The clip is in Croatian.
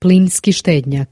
plinski štednjak.